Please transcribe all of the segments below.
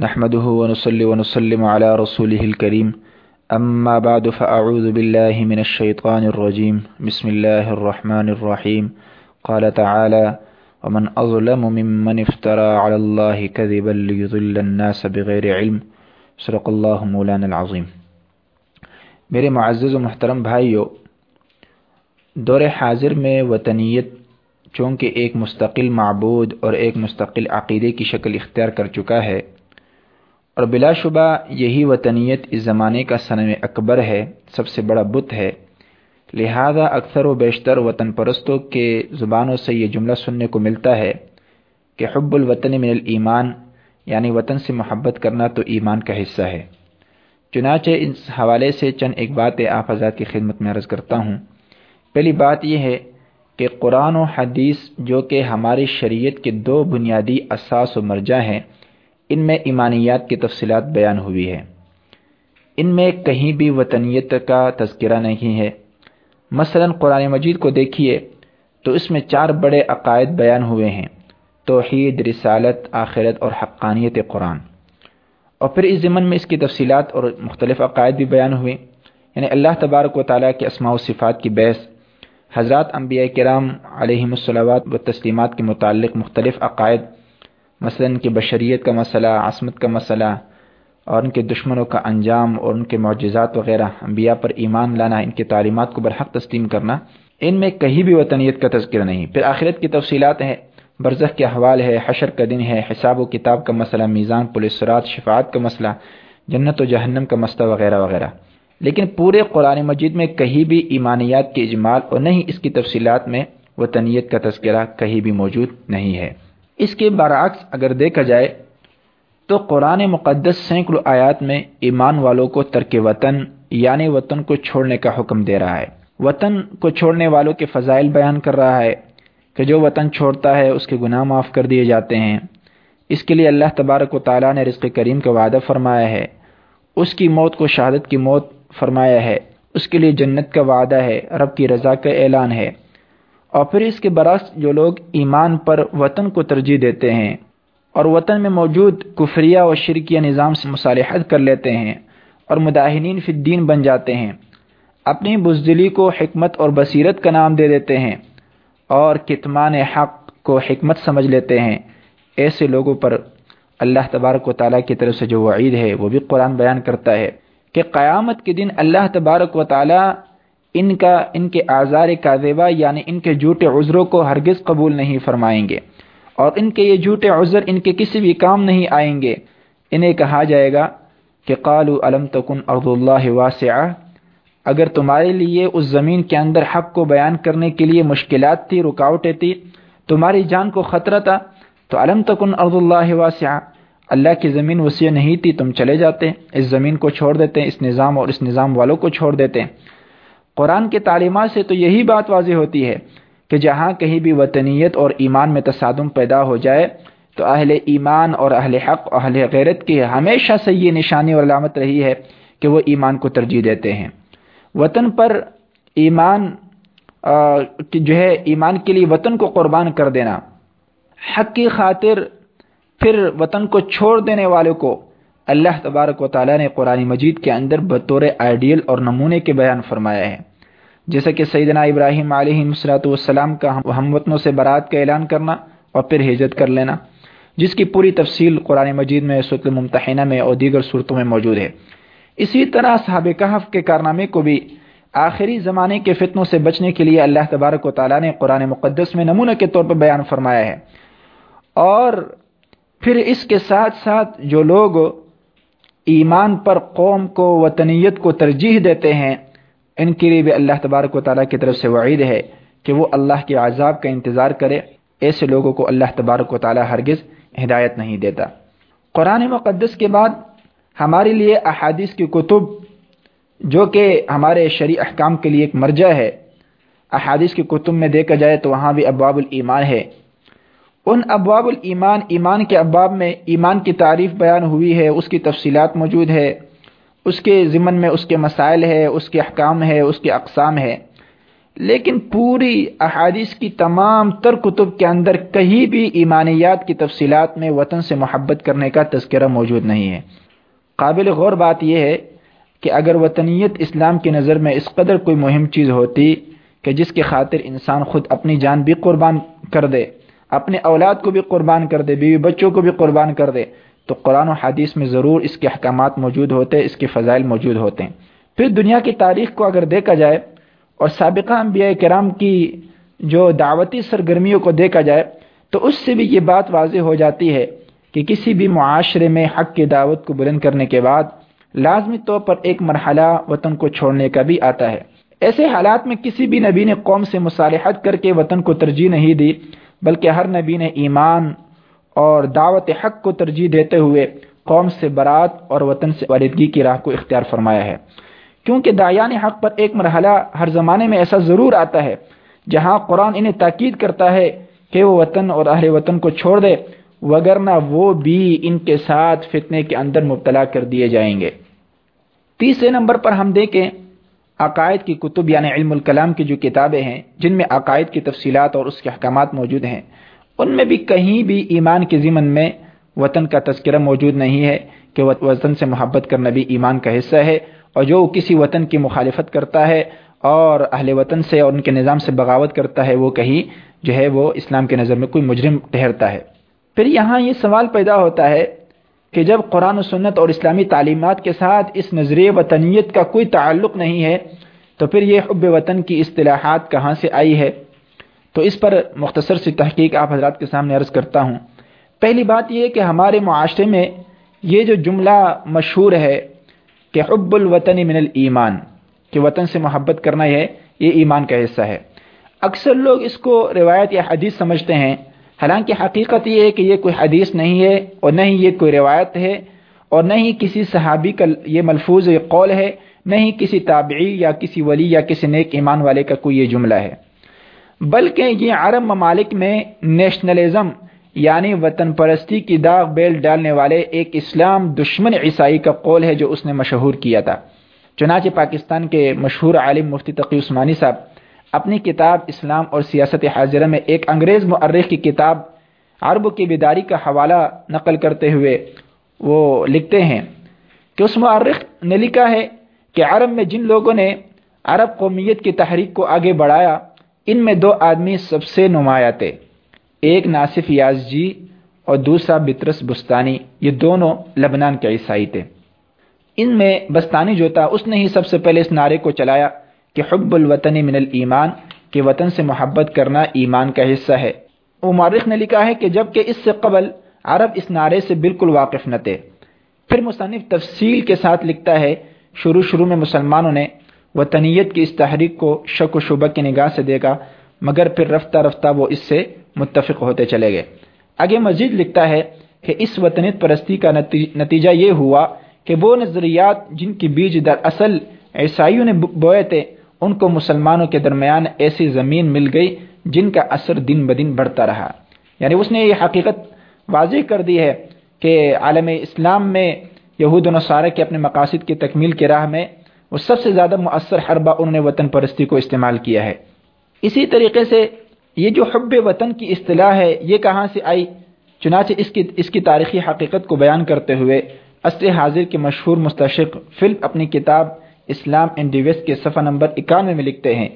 نحمده ونصلي ونسلم على رسوله الكريم. أما بعد، فأعوذ بالله من الشيطان الرجيم. بسم الله الرحمن الرحيم. قال تعالى ومن أظلم ممن افترى على الله كذبا ليضل الناس بغير علم. صدق الله مولانا العظيم. میرے معزز و محترم بھائیو، دور حاضر میں وطنیت، چونکہ ایک مستقل معبود اور ایک مستقل عقیدے کی شکل اختیار کر چکا ہے اور بلا شبہ یہی وطنیت اس زمانے کا صنم اکبر ہے، سب سے بڑا بت ہے۔ لہذا اکثر و بیشتر وطن پرستوں کے زبانوں سے یہ جملہ سننے کو ملتا ہے کہ حب الوطن من الایمان یعنی وطن سے محبت کرنا تو ایمان کا حصہ ہے۔ چنانچہ اس حوالے سے چند ایک بات آپ حضرات کی خدمت میں عرض کرتا ہوں۔ پہلی بات یہ ہے کہ قرآن و حدیث جو کہ ہماری شریعت کے دو بنیادی اساس و مرجع ہیں ان میں ایمانیات کی تفصیلات بیان ہوئی ہے ان میں کہیں بھی وطنیت کا تذکرہ نہیں ہے۔ مثلا قرآن مجید کو دیکھیے تو اس میں چار بڑے عقائد بیان ہوئے ہیں۔ توحید، رسالت، آخرت اور حقانیت قرآن۔ اور پھر اس ضمن میں اس کی تفصیلات اور مختلف عقائد بھی بیان ہوئے۔ یعنی اللہ تبارک و تعالیٰ کے اسماع و صفات کی بحث، حضرات انبیاء کرام علیہم الصلاوات و تسلیمات کے متعلق مختلف عقائد مثلا ان کی بشریت کا مسئلہ، عصمت کا مسئلہ، اور ان کے دشمنوں کا انجام اور ان کے معجزات وغیرہ، انبیاء پر ایمان لانا، ان کی تعلیمات کو برحق تسلیم کرنا، ان میں کہیں بھی وطنیت کا تذکرہ نہیں۔ پھر آخرت کی تفصیلات ہیں، برزخ کے حوال ہے، حشر کا دن ہے، حساب و کتاب کا مسئلہ، میزان پولیسرات شفاعت کا مسئلہ، جنت و جہنم کا مسئلہ وغیرہ وغیرہ۔ لیکن پورے قرآن مجید میں کہیں بھی ایمانیات کے اجمال اور نہیں، اس کی تفصیلات میں وطنیت کا تذکرہ کہیں بھی موجود نہیں ہے۔ اس کے برعکس اگر دیکھا جائے تو قرآن مقدس سینکڑوں آیات میں ایمان والوں کو ترک وطن یعنی وطن کو چھوڑنے کا حکم دے رہا ہے۔ وطن کو چھوڑنے والوں کے فضائل بیان کر رہا ہے کہ جو وطن چھوڑتا ہے اس کے گناہ معاف کر دیے جاتے ہیں۔ اس کے لیے اللہ تبارک و تعالیٰ نے رزق کریم کا وعدہ فرمایا ہے۔ اس کی موت کو شہادت کی موت فرمایا ہے۔ اس کے لیے جنت کا وعدہ ہے۔ رب کی رضا کا اعلان ہے۔ اور پھر اس کے برعکس جو لوگ ایمان پر وطن کو ترجیح دیتے ہیں اور وطن میں موجود کفریہ و شرکیہ نظام سے مصالحت کر لیتے ہیں اور مداحنین فی الدین بن جاتے ہیں۔ اپنی بزدلی کو حکمت اور بصیرت کا نام دے دیتے ہیں اور کتمان حق کو حکمت سمجھ لیتے ہیں۔ ایسے لوگوں پر اللہ تبارک و تعالیٰ کی طرف سے جو وعید ہے وہ بھی قرآن بیان کرتا ہے کہ قیامت کے دن اللہ تبارک و تعالیٰ ان کا ان کے آزار کاذبہ یعنی ان کے جھوٹے عذروں کو ہرگز قبول نہیں فرمائیں گے اور ان کے یہ جھوٹے عذر ان کے کسی بھی کام نہیں آئیں گے۔ انہیں کہا جائے گا کہ قالو علم تکن ارض اللہ واسعہ۔ اگر تمہارے لیے اس زمین کے اندر حق کو بیان کرنے کے لیے مشکلات تھی، رکاوٹیں تھی، تمہاری جان کو خطرہ تھا، تو علم تکن ارض اللہ واسعہ۔ اللہ کی زمین وسیع نہیں تھی، تم چلے جاتے، اس زمین کو چھوڑ دیتے، اس نظام اور اس نظام والوں کو چھوڑ دیتے۔ قرآن کے تعلیمات سے تو یہی بات واضح ہوتی ہے کہ جہاں کہیں بھی وطنیت اور ایمان میں تصادم پیدا ہو جائے، تو اہل ایمان اور اہل حق اور اہل غیرت کی ہمیشہ سے یہ نشانی اور علامت رہی ہے کہ وہ ایمان کو ترجیح دیتے ہیں۔ وطن پر ایمان جو ہے، ایمان کے لیے وطن کو قربان کر دینا۔ حق کی خاطر پھر وطن کو چھوڑ دینے والے کو اللہ تبارک و تعالیٰ نے قرآن مجید کے اندر بطور آئیڈیل اور نمونے کے بیان فرمایا ہے جیسا کہ سیدنا ابراہیم علیہ مصرات والسلام کا ہم وطنوں سے برات کا اعلان کرنا اور پھر ہجرت کر لینا، جس کی پوری تفصیل قرآن مجید میں سرت المتحنہ میں اور دیگر صورتوں میں موجود ہے۔ اسی طرح صحاب کہف کے کارنامے کو بھی آخری زمانے کے فتنوں سے بچنے کے لیے اللہ تبارک و تعالیٰ نے قرآن مقدس میں نمونہ کے طور پر بیان فرمایا ہے۔ اور پھر اس کے ساتھ ساتھ جو لوگ ایمان پر قوم کو، وطنیت کو ترجیح دیتے ہیں، ان کے لیے بھی اللہ تبارک و تعالیٰ کی طرف سے وعید ہے کہ وہ اللہ کے عذاب کا انتظار کرے۔ ایسے لوگوں کو اللہ تبارک و تعالیٰ ہرگز ہدایت نہیں دیتا۔ قرآن مقدس کے بعد ہمارے لیے احادیث کی کتب، جو کہ ہمارے شرع احکام کے لیے ایک مرجع ہے، احادیث کی کتب میں دیکھا جائے تو وہاں بھی ابواب الایمان ہے۔ ان ابواب الایمان، ایمان کے ابواب میں ایمان کی تعریف بیان ہوئی ہے، اس کی تفصیلات موجود ہے، اس کے ضمن میں اس کے مسائل ہے، اس کے احکام ہے، اس کے اقسام ہے۔ لیکن پوری احادیث کی تمام تر کتب کے اندر کہیں بھی ایمانیات کی تفصیلات میں وطن سے محبت کرنے کا تذکرہ موجود نہیں ہے۔ قابل غور بات یہ ہے کہ اگر وطنیت اسلام کی نظر میں اس قدر کوئی مہم چیز ہوتی کہ جس کی خاطر انسان خود اپنی جان بھی قربان کر دے اپنے اولاد کو بھی قربان کر دے، بیوی بچوں کو بھی قربان کر دے۔ تو قرآن و حدیث میں ضرور اس کے احکامات موجود ہوتے، اس کے فضائل موجود ہوتے ہیں۔ پھر دنیا کی تاریخ کو اگر دیکھا جائے اور سابقہ انبیاء کرام کی جو دعوتی سرگرمیوں کو دیکھا جائے، تو اس سے بھی یہ بات واضح ہو جاتی ہے کہ کسی بھی معاشرے میں حق کی دعوت کو بلند کرنے کے بعد لازمی طور پر ایک مرحلہ وطن کو چھوڑنے کا بھی آتا ہے۔ ایسے حالات میں کسی بھی نبی نے قوم سے مصالحت کر کے وطن کو ترجیح نہیں دی بلکہ ہر نبی نے ایمان اور دعوت حق کو ترجیح دیتے ہوئے قوم سے برات اور وطن سے والدگی کی راہ کو اختیار فرمایا ہے۔ کیونکہ دایان حق پر ایک مرحلہ ہر زمانے میں ایسا ضرور آتا ہے جہاں قرآن انہیں تاکید کرتا ہے کہ وہ وطن اور اہل وطن کو چھوڑ دے، وگرنہ وہ بھی ان کے ساتھ فتنے کے اندر مبتلا کر دیے جائیں گے۔ تیسرے نمبر پر ہم دیکھیں عقائد کی کتب یعنی علم الکلام کی جو کتابیں ہیں، جن میں عقائد کی تفصیلات اور اس کے احکامات موجود ہیں۔ ان میں بھی کہیں بھی ایمان کے ضمن میں وطن کا تذکرہ موجود نہیں ہے کہ وطن سے محبت کرنا بھی ایمان کا حصہ ہے، اور جو کسی وطن کی مخالفت کرتا ہے اور اہل وطن سے اور ان کے نظام سے بغاوت کرتا ہے، وہ کہیں جو ہے وہ اسلام کے نظر میں کوئی مجرم ٹھہرتا ہے۔ پھر یہاں یہ سوال پیدا ہوتا ہے کہ جب قرآن و سنت اور اسلامی تعلیمات کے ساتھ اس نظریہ وطنیت کا کوئی تعلق نہیں ہے، تو پھر یہ حب وطن کی اصطلاحات کہاں سے آئی ہے؟ تو اس پر مختصر سی تحقیق آپ حضرات کے سامنے عرض کرتا ہوں۔ پہلی بات یہ کہ ہمارے معاشرے میں یہ جو جملہ مشہور ہے کہ حب الوطن من الایمان، کہ وطن سے محبت کرنا ہے یہ ایمان کا حصہ ہے۔ اکثر لوگ اس کو روایت یا حدیث سمجھتے ہیں حالانکہ حقیقت یہ ہے کہ یہ کوئی حدیث نہیں ہے اور نہ ہی یہ کوئی روایت ہے اور نہ ہی کسی صحابی کا یہ ملفوظ یہ قول ہے، نہ ہی کسی تابعی یا کسی ولی یا کسی نیک ایمان والے کا کوئی یہ جملہ ہے۔ بلکہ یہ عرب ممالک میں نیشنلزم یعنی وطن پرستی کی داغ بیل ڈالنے والے ایک اسلام دشمن عیسائی کا قول ہے جو اس نے مشہور کیا تھا۔ چنانچہ پاکستان کے مشہور عالم مفتی تقی عثمانی صاحب اپنی کتاب اسلام اور سیاست حاضرہ میں ایک انگریز معرخ کی کتاب عرب کی بیداری کا حوالہ نقل کرتے ہوئے وہ لکھتے ہیں کہ اس معرخ نے لکھا ہے کہ عرب میں جن لوگوں نے عرب قومیت کی تحریک کو آگے بڑھایا، ان میں دو آدمی سب سے نمایاں تھے، ایک ناصف یاز جی اور دوسرا بطرس بستانی، یہ دونوں لبنان کے عیسائی تھے۔ ان میں بستانی جو تھا اس نے ہی سب سے پہلے اس نعرے کو چلایا۔ کہ حب الوطن من الایمان، کہ وطن سے محبت کرنا ایمان کا حصہ ہے۔ وہ مارخ نے لکھا ہے کہ جبکہ اس سے قبل عرب اس نعرے سے بالکل واقف نہ تھے، پھر مصنف تفصیل کے ساتھ لکھتا ہے، شروع شروع میں مسلمانوں نے وطنیت کی اس تحریک کو شک و شبہ کی نگاہ سے دیکھا، مگر پھر رفتہ رفتہ وہ اس سے متفق ہوتے چلے گئے۔ آگے مزید لکھتا ہے کہ اس وطنیت پرستی کا نتیجہ یہ ہوا کہ وہ نظریات جن کی بیج در اصل عیسائیوں نے بوئے تھے ان کو مسلمانوں کے درمیان ایسی زمین مل گئی جن کا اثر دن بدن بڑھتا رہا۔ یعنی اس نے یہ حقیقت واضح کر دی ہے کہ عالم اسلام میں یہود و نصارہ کے اپنے مقاصد کی تکمیل کے راہ میں وہ سب سے زیادہ مؤثر حربہ انہوں نے وطن پرستی کو استعمال کیا ہے۔ اسی طریقے سے یہ جو حب وطن کی اصطلاح ہے، یہ کہاں سے آئی؟ چنانچہ اس کی اس کی تاریخی حقیقت کو بیان کرتے ہوئے عصر حاضر کے مشہور مستشق فلپ اپنی کتاب اسلام اینڈ ویسٹ کے صفحہ نمبر اکانوے میں لکھتے ہیں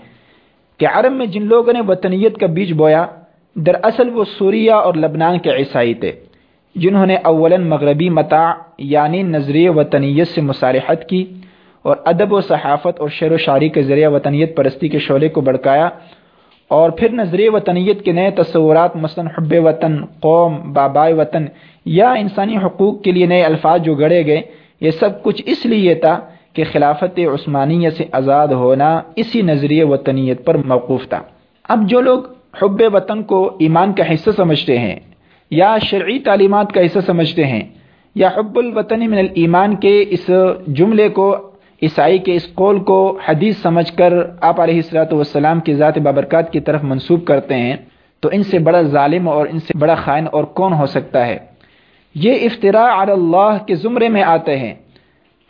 کہ عرب میں جن لوگوں نے وطنیت کا بیج بویا، دراصل وہ سوریا اور لبنان کے عیسائی تھے، جنہوں نے اولاً مغربی متاع یعنی نظریہ وطنیت سے مصالحت کی اور ادب و صحافت اور شعر و شاعری کے ذریعہ وطنیت پرستی کے شعلے کو بڑکایا اور پھر نظریہ وطنیت کے نئے تصورات، مثلا حب وطن، قوم، بابائے وطن یا انسانی حقوق کے لیے نئے الفاظ جو گڑے گئے، یہ سب کچھ اس لیے تھا کہ خلافت عثمانیہ سے آزاد ہونا اسی نظریے وطنیت پر موقوف تھا۔ اب جو لوگ حب وطن کو ایمان کا حصہ سمجھتے ہیں یا شرعی تعلیمات کا حصہ سمجھتے ہیں یا حب الوطن من الایمان کے اس جملے کو، عیسائی کے اس قول کو حدیث سمجھ کر آپ علیہ السلاۃ والسلام کی ذات بابرکات کی طرف منسوب کرتے ہیں، تو ان سے بڑا ظالم اور ان سے بڑا خائن اور کون ہو سکتا ہے؟ یہ افطراء علی اللہ کے زمرے میں آتے ہیں۔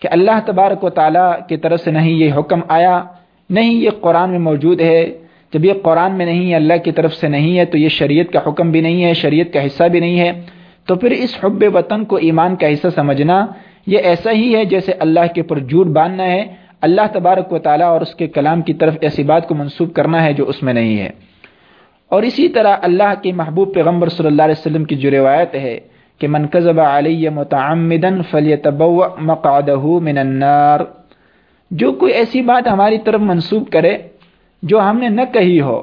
کہ اللہ تبارک و تعالیٰ کی طرف سے نہیں یہ حکم آیا نہیں یہ قرآن میں موجود ہے۔ جب یہ قرآن میں نہیں ہے، اللہ کی طرف سے نہیں ہے، تو یہ شریعت کا حکم بھی نہیں ہے، شریعت کا حصہ بھی نہیں ہے۔ تو پھر اس حب وطن کو ایمان کا حصہ سمجھنا، یہ ایسا ہی ہے جیسے اللہ کے پر جھوٹ باندھنا ہے۔ اللہ تبارک و تعالیٰ اور اس کے کلام کی طرف ایسی بات کو منسوخ کرنا ہے جو اس میں نہیں ہے۔ اور اسی طرح اللہ کے محبوب پیغمبر صلی اللہ علیہ وسلم کی جو روایت ہے کہ من کذب علی متعمدا فلیتبوء مقعدہ من النار۔ جو کوئی ایسی بات ہماری طرف منسوخ کرے جو ہم نے نہ کہی ہو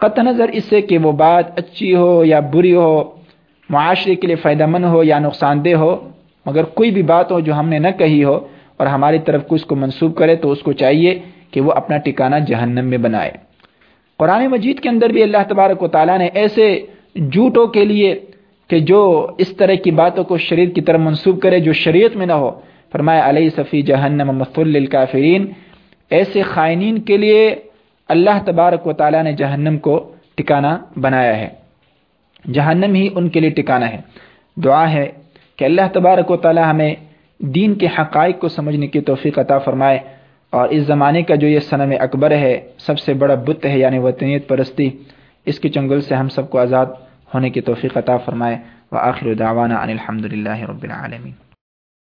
قط نظر اس سے کہ وہ بات اچھی ہو یا بری ہو، معاشرے کے لیے فائدہ مند ہو یا نقصان دہ ہو، مگر کوئی بھی بات ہو جو ہم نے نہ کہی ہو اور ہماری طرف کو اس کو منسوخ کرے تو اس کو چاہیے کہ وہ اپنا ٹکانہ جہنم میں بنائے۔ قرآن مجید کے اندر بھی اللہ تبارک و تعالیٰ نے ایسے جھوٹوں کے لیے کہ جو اس طرح کی باتوں کو شریعت کی طرف منسوخ کرے جو شریعت میں نہ ہو۔ فرمایا علیہ صفی جہنم مفل الکافرین ایسے خائنین کے لیے اللہ تبارک و تعالیٰ نے جہنم کو ٹکانا بنایا ہے۔ جہنم ہی ان کے لیے ٹکانا ہے۔ دعا ہے کہ اللہ تبارک و تعالیٰ ہمیں دین کے حقائق کو سمجھنے کی توفیق عطا فرمائے اور اس زمانے کا جو یہ صنم اکبر ہے، سب سے بڑا بت ہے یعنی وطنیت پرستی، اس کی چنگل سے ہم سب کو آزاد ہونے کی توفیق عطا فرمائے۔ و آخر دعوانا ان الحمد للہ رب العالمین۔